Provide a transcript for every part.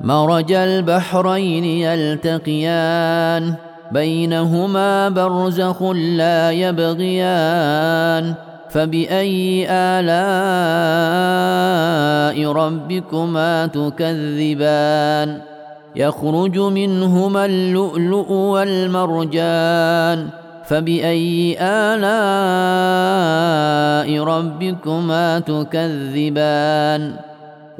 مرج البحرين يلتقيان بينهما برزخ لا يبغيان. فبأي آلاء ربكما تكذبان؟ يخرج منهما اللؤلؤ والمرجان. فبأي آلاء ربكما تكذبان؟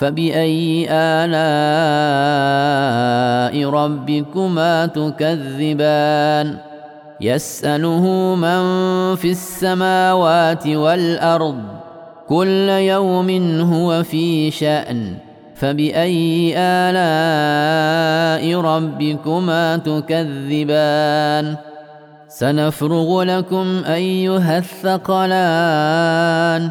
فبأي آلاء ربكما تكذبان؟ يسأله من في السماوات والأرض كل يوم هو في شأن. فبأي آلاء ربكما تكذبان؟ سنفرغ لكم أيها الثقلان.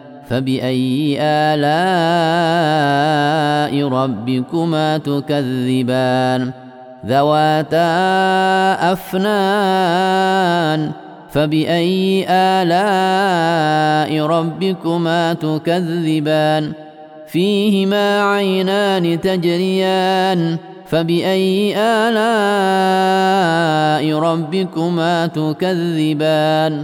فبأي آلاء ربكما تكذبان؟ ذواتا أفنان. فبأي آلاء ربكما تكذبان؟ فيهما عينان تجريان. فبأي آلاء ربكما تكذبان؟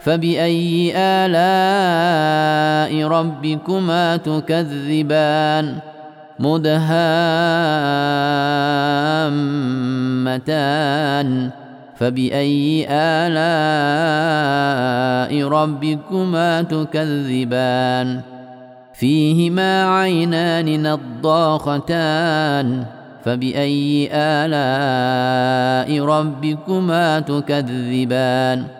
فبأي آلاء ربكما تكذبان؟ مدهامتان. فبأي آلاء ربكما تكذبان؟ فيهما عينان نضاختان. فبأي آلاء ربكما تكذبان؟